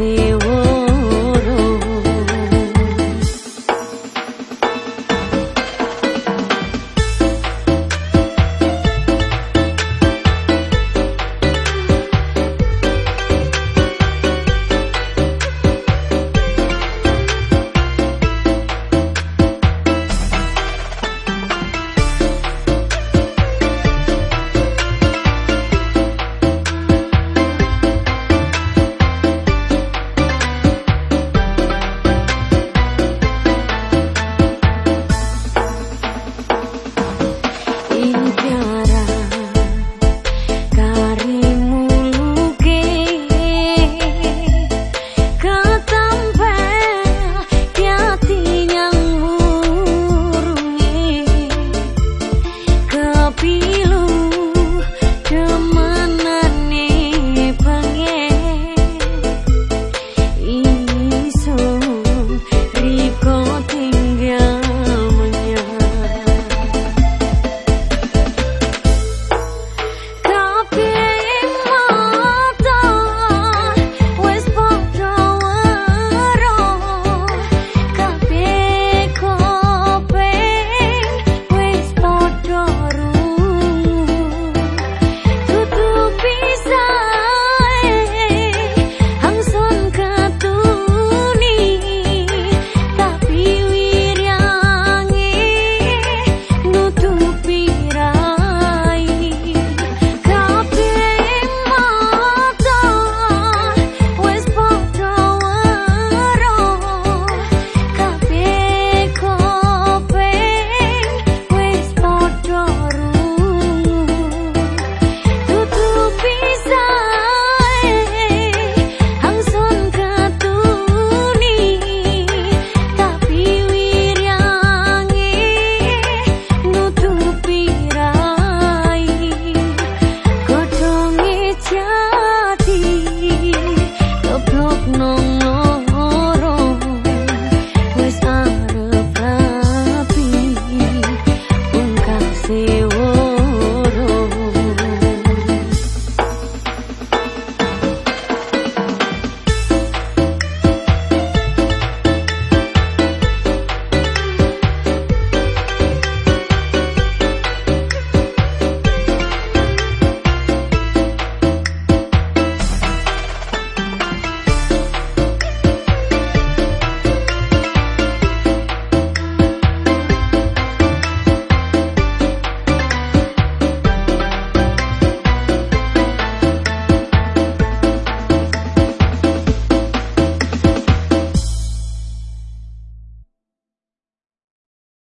you.